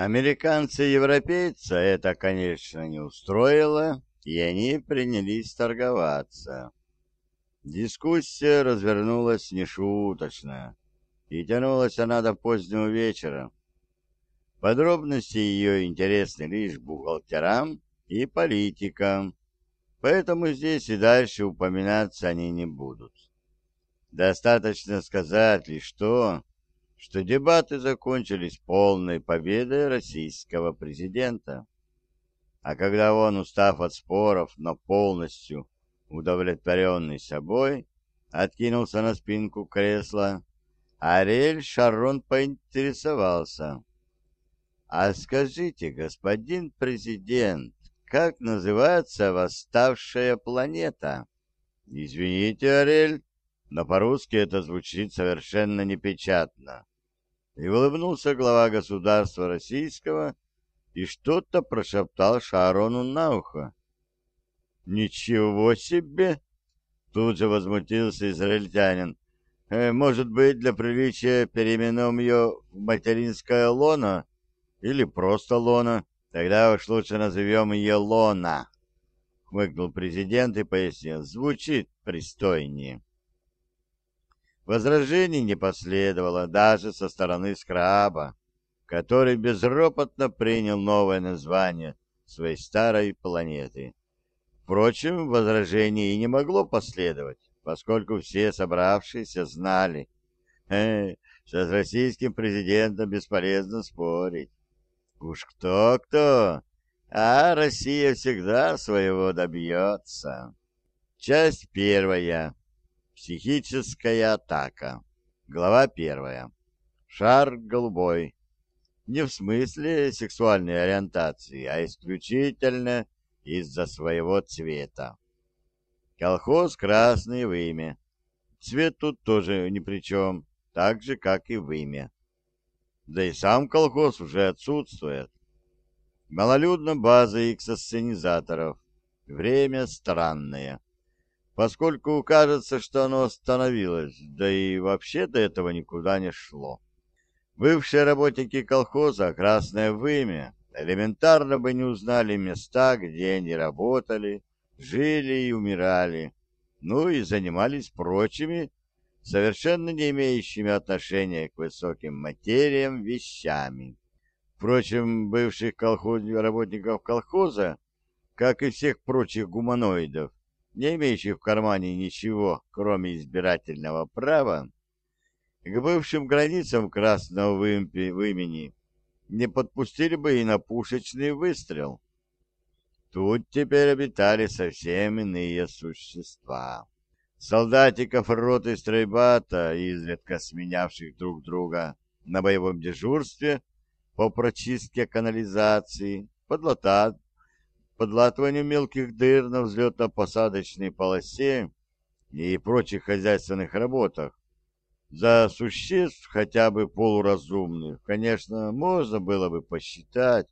Американцы и европейца это, конечно, не устроило, и они принялись торговаться. Дискуссия развернулась нешуточно, и тянулась она до позднего вечера. Подробности ее интересны лишь бухгалтерам и политикам, поэтому здесь и дальше упоминаться они не будут. Достаточно сказать лишь то, что дебаты закончились полной победой российского президента. А когда он, устав от споров, но полностью удовлетворенный собой, откинулся на спинку кресла, Ариэль Шарон поинтересовался. «А скажите, господин президент, как называется восставшая планета?» «Извините, Ариэль, но по-русски это звучит совершенно непечатно и улыбнулся глава государства российского и что-то прошептал Шарону на ухо. «Ничего себе!» — тут же возмутился израильтянин. «Э, «Может быть, для приличия переименуем ее в материнское лоно или просто лоно? Тогда уж лучше назовем ее лона», — хмыкнул президент и пояснил. «Звучит пристойнее». Возражений не последовало даже со стороны скраба, который безропотно принял новое название своей старой планеты. Впрочем, возражений и не могло последовать, поскольку все собравшиеся знали, э, что с российским президентом бесполезно спорить. Уж кто-кто, а Россия всегда своего добьется. Часть первая. Психическая атака. Глава первая. Шар голубой. Не в смысле сексуальной ориентации, а исключительно из-за своего цвета. Колхоз красный в имя. Цвет тут тоже ни при чем, так же, как и в имя. Да и сам колхоз уже отсутствует. Малолюдна база иксосценизаторов. Время странное поскольку кажется, что оно остановилось, да и вообще до этого никуда не шло. Бывшие работники колхоза «Красное вымя» элементарно бы не узнали места, где они работали, жили и умирали, ну и занимались прочими, совершенно не имеющими отношения к высоким материям вещами. Впрочем, бывших колхоз... работников колхоза, как и всех прочих гуманоидов, не имеющих в кармане ничего, кроме избирательного права, к бывшим границам Красного Вымени не подпустили бы и на пушечный выстрел. Тут теперь обитали совсем иные существа. Солдатиков роты стройбата, изредка сменявших друг друга на боевом дежурстве по прочистке канализации, подлатат, подлатыванию мелких дыр на взлетно-посадочной полосе и прочих хозяйственных работах. За существ хотя бы полуразумных, конечно, можно было бы посчитать,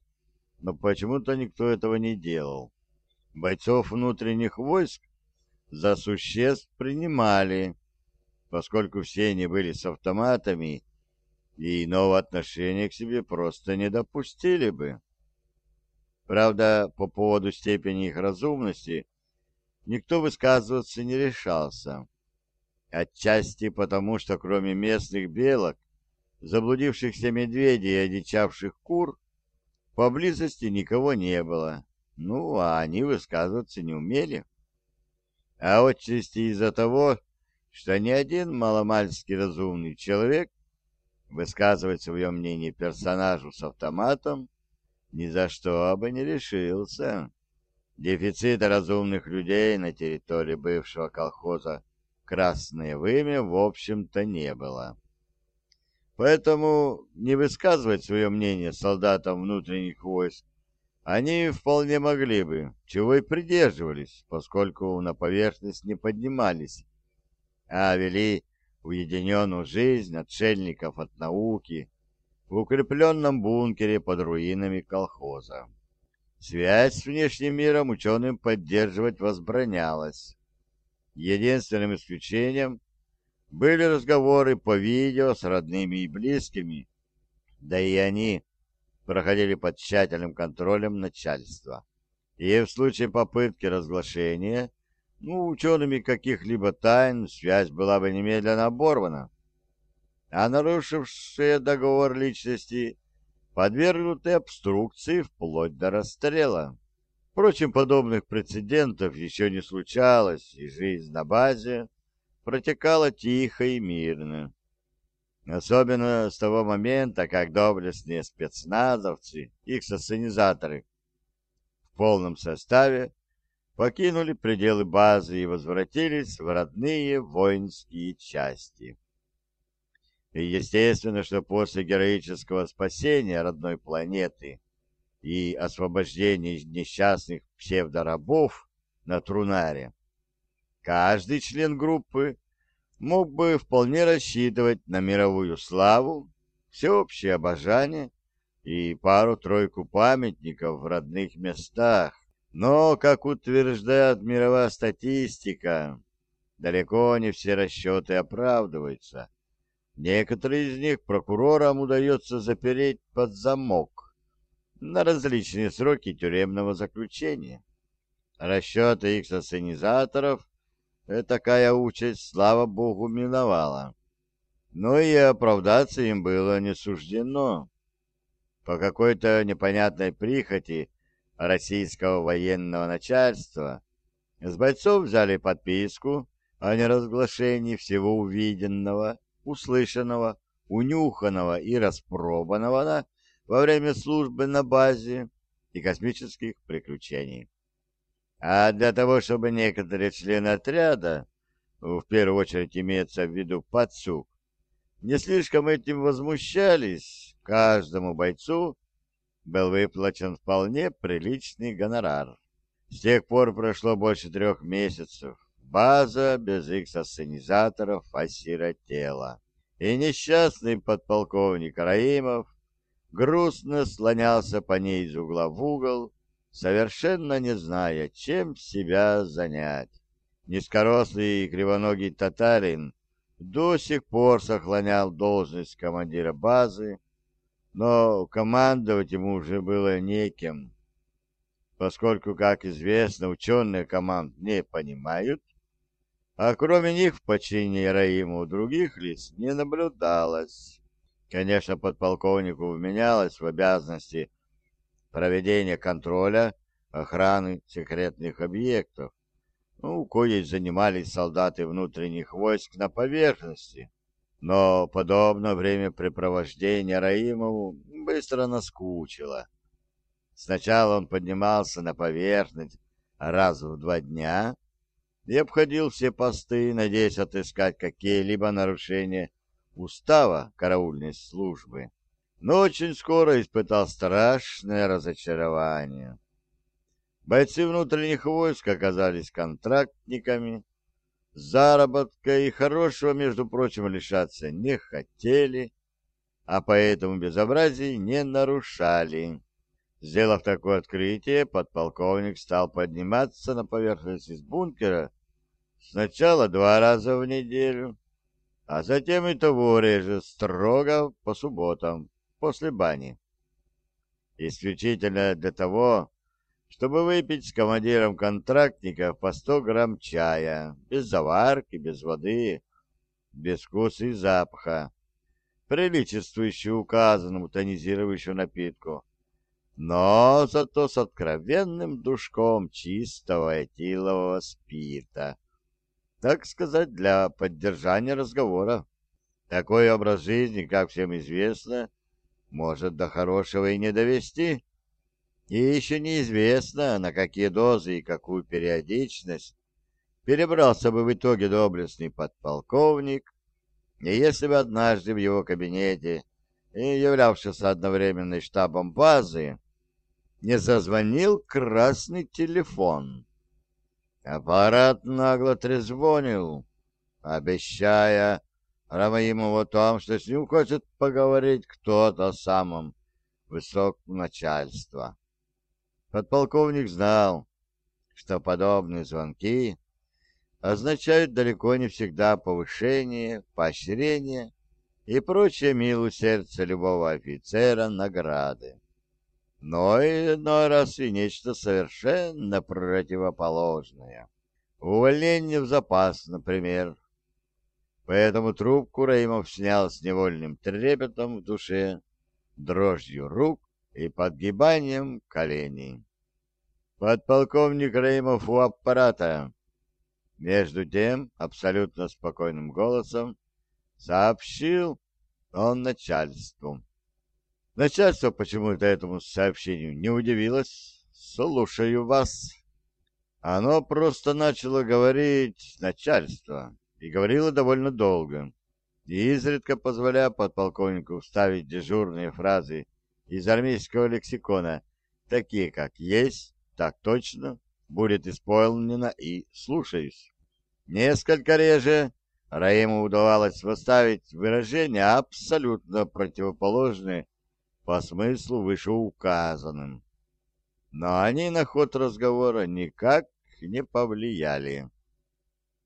но почему-то никто этого не делал. Бойцов внутренних войск за существ принимали, поскольку все они были с автоматами и иного отношения к себе просто не допустили бы. Правда, по поводу степени их разумности никто высказываться не решался. Отчасти потому, что кроме местных белок, заблудившихся медведей и одичавших кур, поблизости никого не было. Ну, а они высказываться не умели. А отчасти из-за того, что ни один маломальски разумный человек высказывать свое мнение персонажу с автоматом ни за что бы не решился. Дефицита разумных людей на территории бывшего колхоза «Красное вымя» в общем-то не было. Поэтому не высказывать свое мнение солдатам внутренних войск они вполне могли бы, чего и придерживались, поскольку на поверхность не поднимались, а вели уединенную жизнь отшельников от науки, в укрепленном бункере под руинами колхоза. Связь с внешним миром ученым поддерживать возбранялось. Единственным исключением были разговоры по видео с родными и близкими, да и они проходили под тщательным контролем начальства. И в случае попытки разглашения, ну, учеными каких-либо тайн, связь была бы немедленно оборвана. А нарушившие договор личности подвергнуты обструкции вплоть до расстрела. Впрочем, подобных прецедентов еще не случалось, и жизнь на базе протекала тихо и мирно. Особенно с того момента, как доблестные спецназовцы, их сосценизаторы, в полном составе покинули пределы базы и возвратились в родные воинские части. И естественно, что после героического спасения родной планеты и освобождения несчастных псевдорабов на Трунаре, каждый член группы мог бы вполне рассчитывать на мировую славу, всеобщее обожание и пару-тройку памятников в родных местах. Но, как утверждает мировая статистика, далеко не все расчеты оправдываются. Некоторые из них прокурорам удается запереть под замок на различные сроки тюремного заключения. Расчеты их сосценизаторов такая участь, слава богу, миновала. Но и оправдаться им было не суждено. По какой-то непонятной прихоти российского военного начальства с бойцов взяли подписку о неразглашении всего увиденного, услышанного, унюханного и распробанного во время службы на базе и космических приключений. А для того, чтобы некоторые члены отряда, в первую очередь имеется в виду подсук, не слишком этим возмущались, каждому бойцу был выплачен вполне приличный гонорар. С тех пор прошло больше трех месяцев. База без их сценизаторов осиротела. И несчастный подполковник Раимов грустно слонялся по ней из угла в угол, совершенно не зная, чем себя занять. Низкорослый и кривоногий татарин до сих пор сохранял должность командира базы, но командовать ему уже было некем, поскольку, как известно, ученые команд не понимают, а кроме них в подчинении Раиму других лиц не наблюдалось. Конечно, подполковнику вменялось в обязанности проведения контроля охраны секретных объектов, ну, коей занимались солдаты внутренних войск на поверхности. Но подобное времяпрепровождение Раимову быстро наскучило. Сначала он поднимался на поверхность раз в два дня и обходил все посты, надеясь отыскать какие-либо нарушения устава караульной службы но очень скоро испытал страшное разочарование. Бойцы внутренних войск оказались контрактниками, заработка и хорошего, между прочим, лишаться не хотели, а поэтому безобразий не нарушали. Сделав такое открытие, подполковник стал подниматься на поверхность из бункера сначала два раза в неделю, а затем и того реже, строго по субботам после бани. Исключительно для того, чтобы выпить с командиром контрактников по 100 грамм чая, без заварки, без воды, без вкуса и запаха, приличествующего указанному тонизирующему напитку, но зато с откровенным душком чистого этилового спирта, так сказать, для поддержания разговора. Такой образ жизни, как всем известно, может до хорошего и не довести. И еще неизвестно, на какие дозы и какую периодичность перебрался бы в итоге доблестный подполковник, и если бы однажды в его кабинете, являвшийся одновременно штабом базы, не зазвонил красный телефон. Аппарат нагло трезвонил, обещая Рамаимову о том, что с ним хочет поговорить кто-то самым высоком начальства. Подполковник знал, что подобные звонки означают далеко не всегда повышение, поощрение и прочее милу сердца любого офицера награды. Но иной раз и нечто совершенно противоположное. Увольнение в запас, например. Поэтому трубку Раимов снял с невольным трепетом в душе, дрожью рук и подгибанием коленей. Подполковник Раимов у аппарата. Между тем, абсолютно спокойным голосом, сообщил он начальству. Начальство почему-то этому сообщению не удивилось. Слушаю вас. Оно просто начало говорить начальство, и говорило довольно долго, изредка позволяя подполковнику вставить дежурные фразы из армейского лексикона, такие как «есть», «так точно», «будет исполнено» и «слушаюсь». Несколько реже Раиму удавалось восставить выражения абсолютно противоположные по смыслу вышеуказанным. Но они на ход разговора никак не повлияли.